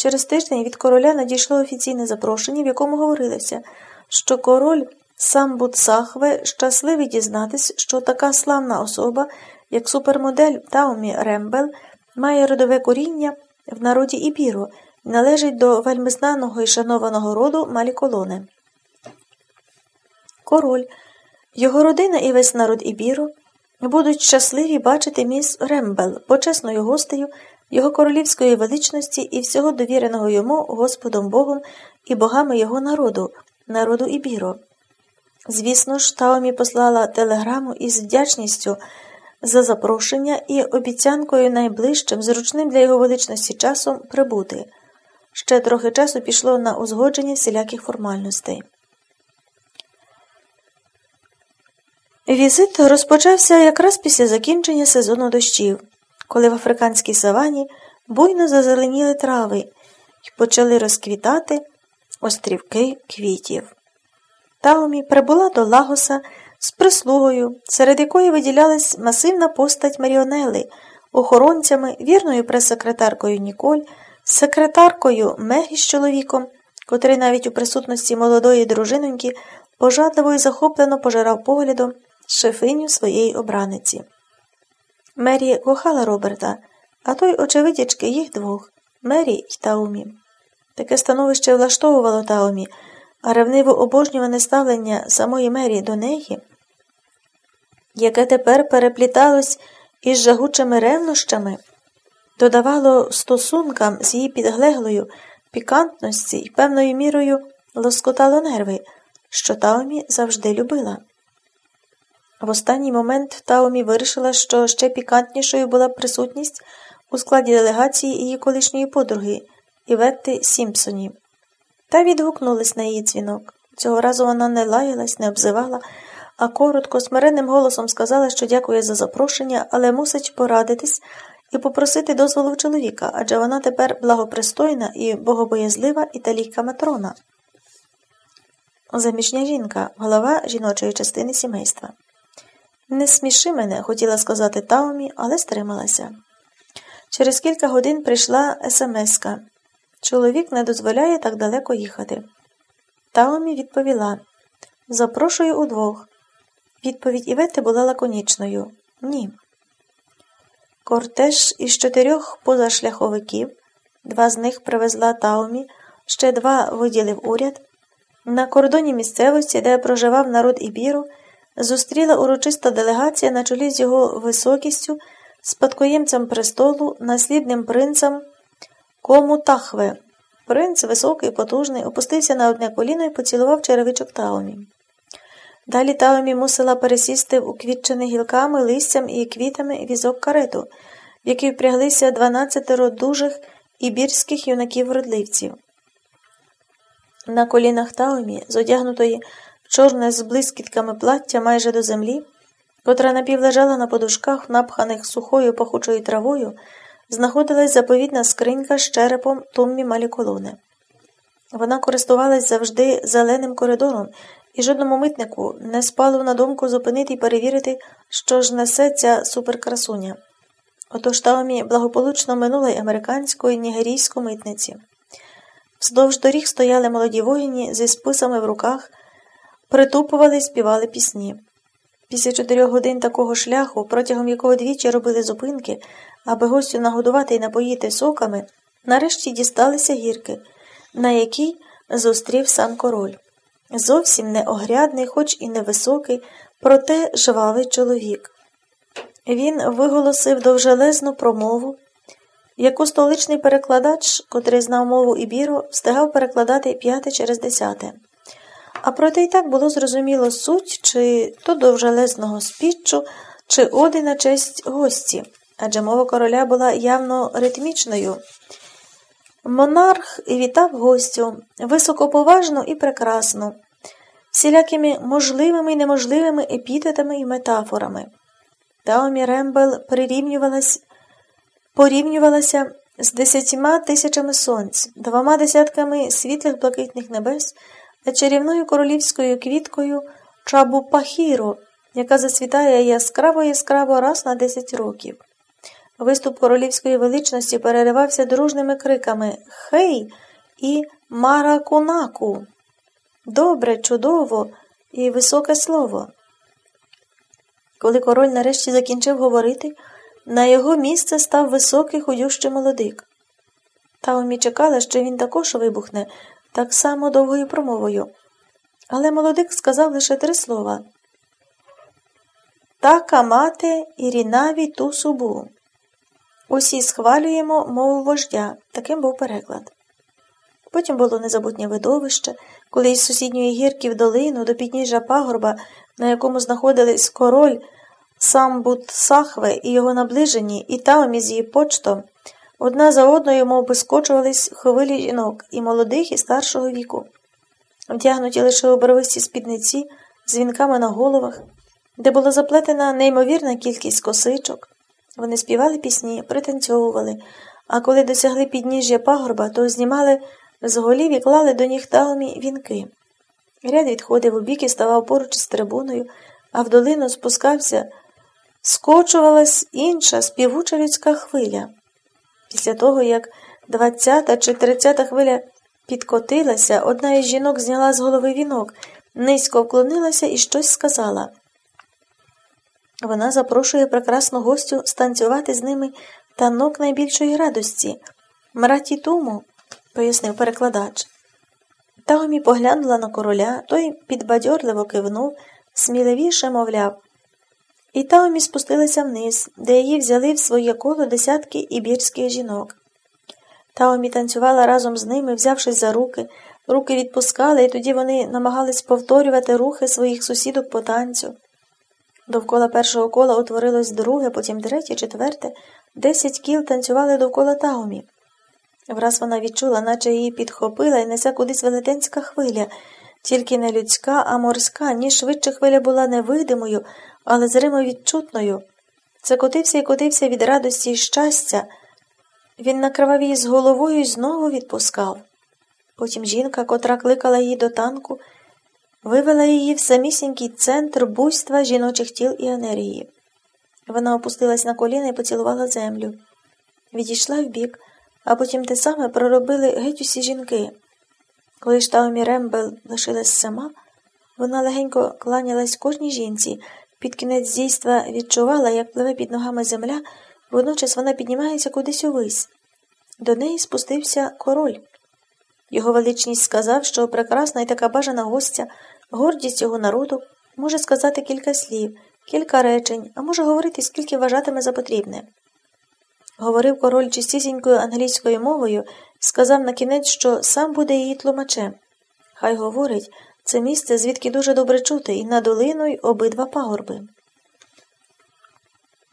Через тиждень від короля надійшло офіційне запрошення, в якому говорилося, що король сам Буцахве щасливий дізнатись, що така славна особа, як супермодель Таумі Рембел, має родове коріння в народі Ібіру належить до вельми знаного і шанованого роду Маліколони. Король, його родина і весь народ Ібіру будуть щасливі бачити міс Рембел, почесною гостею його королівської величності і всього довіреного йому Господом Богом і богами його народу, народу Ібіро. Звісно ж, Таомі послала телеграму із вдячністю за запрошення і обіцянкою найближчим, зручним для його величності часом прибути. Ще трохи часу пішло на узгодження всіляких формальностей. Візит розпочався якраз після закінчення сезону дощів, коли в африканській савані буйно зазеленіли трави і почали розквітати острівки квітів. Таумі прибула до Лагоса з прислугою, серед якої виділялась масивна постать Маріонели, охоронцями, вірною прес-секретаркою Ніколь, секретаркою Мегі з чоловіком, котрий навіть у присутності молодої дружиноньки пожадливо і захоплено пожирав поглядом шефиню своєї обраниці. Мері кохала Роберта, а той, очевидячки, їх двох Мері й Таумі. Таке становище влаштовувало Таумі, а ревниво обожнюване ставлення самої Мері до неї, яке тепер перепліталось із жагучими ревнощами, додавало стосункам з її підглеглою пікантності і певною мірою лоскотало нерви, що Таумі завжди любила. В останній момент Таумі вирішила, що ще пікантнішою була присутність у складі делегації її колишньої подруги Іветти Сімпсоні. Та відгукнулась на її дзвінок. Цього разу вона не лаялась, не обзивала, а коротко, смиренним голосом сказала, що дякує за запрошення, але мусить порадитись і попросити дозволу чоловіка, адже вона тепер благопристойна і богобоязлива італійка матрона. Заміжня жінка, голова жіночої частини сімейства. Не сміши мене, хотіла сказати Таумі, але стрималася. Через кілька годин прийшла смска. Чоловік не дозволяє так далеко їхати. Таумі відповіла Запрошую удвох. Відповідь Івети була лаконічною Ні. Кортеж із чотирьох позашляховиків, два з них привезла Таумі, ще два виділив уряд. На кордоні місцевості, де проживав народ Ібіру, зустріла урочиста делегація на чолі з його високістю, спадкоємцем престолу, наслідним принцем Кому Тахве. Принц, високий, потужний, опустився на одне коліно і поцілував черевичок Таомі. Далі Таомі мусила пересісти в уквітчений гілками, листям і квітами візок карету, в який впряглися дванадцятеро дужих ібірських юнаків-родливців. На колінах Таомі, зодягнутої чорне з блискітками плаття майже до землі, котра напівлежала на подушках, напханих сухою пахучою травою, знаходилась заповідна скринька з черепом Томмі Маліколони. Вона користувалась завжди зеленим коридором, і жодному митнику не спало на думку зупинити і перевірити, що ж несе ця суперкрасуня. Отож Таомі благополучно минула й американську і нігерійську митниці. Вздовж доріг стояли молоді воїні зі списами в руках, притупували й співали пісні. Після чотирьох годин такого шляху, протягом якого двічі робили зупинки, аби гостю нагодувати і напоїти соками, нарешті дісталися гірки, на якій зустрів сам король. Зовсім не огрядний, хоч і невисокий, проте жвавий чоловік. Він виголосив довжелезну промову, яку столичний перекладач, котрий знав мову Ібіру, встигав перекладати п'яте через десяте. А проте й так було зрозуміло суть чи то довжелезного спіччу, чи оди на честь гості, адже мова короля була явно ритмічною. Монарх вітав гостю високоповажну і прекрасну, всілякими можливими і неможливими епітетами і метафорами. Таомі Рембел порівнювалася з десятьма тисячами сонць, двома десятками світлих блакитних небес та чарівною королівською квіткою Чабупахіро, яка засвітає яскраво яскраво раз на десять років. Виступ королівської величності переривався дружними криками Хей і Маракунаку. Добре, чудово і високе слово. Коли король нарешті закінчив говорити, на його місце став високий худющий молодик. Таумі чекала, що він також вибухне, так само довгою промовою. Але молодик сказав лише три слова Така мати Ірінаві ту субу. Усі схвалюємо мову вождя, таким був переклад. Потім було незабутнє видовище, коли із сусідньої гірки в долину до підніжжя пагорба, на якому знаходились король Самбут Сахве і його наближені, і Таомі з її почтом, одна за одною мов би, скочувались хвилі жінок, і молодих, і старшого віку, вдягнуті лише у барвисті спідниці з вінками на головах, де була заплетена неймовірна кількість косичок. Вони співали пісні, пританцьовували, а коли досягли підніжжя пагорба, то знімали з голів і клали до ніг таумі вінки. Ряд відходив у бік і ставав поруч із трибуною, а в долину спускався, скочувалась інша співуча людська хвиля. Після того, як двадцята чи тридцята хвиля підкотилася, одна із жінок зняла з голови вінок, низько вклонилася і щось сказала. Вона запрошує прекрасну гостю станцювати з ними танок найбільшої радості. Мраті тому, пояснив перекладач. Таомі поглянула на короля, той підбадьорливо кивнув, сміливіше мовляв. І Таомі спустилася вниз, де її взяли в своє коло десятки ібірських жінок. Таомі танцювала разом з ними, взявшись за руки, руки відпускали, і тоді вони намагались повторювати рухи своїх сусідок по танцю. Довкола першого кола утворилось друге, потім третє, четверте, десять кіл танцювали довкола Таумі. Враз вона відчула, наче її підхопила і несе кудись велетенська хвиля, тільки не людська, а морська, ні швидше хвиля була невидимою, але зримо відчутною. Це котився і котився від радості і щастя. Він накривав її з головою і знову відпускав. Потім жінка, котра кликала її до танку, вивела її в самісінький центр буйства жіночих тіл і енергії. Вона опустилась на коліна і поцілувала землю. Відійшла вбік, а потім те саме проробили геть усі жінки. Коли ж Рембел лишилась сама, вона легенько кланялась кожній жінці, під кінець дійства відчувала, як пливе під ногами земля, водночас вона піднімається кудись увись. До неї спустився король. Його величність сказав, що прекрасна і така бажана гостя, гордість його народу, може сказати кілька слів, кілька речень, а може говорити, скільки вважатиме за потрібне. Говорив король чистісінькою англійською мовою сказав на кінець, що сам буде її тлумачем. Хай говорить, це місце, звідки дуже добре чути, і на долину й обидва пагорби.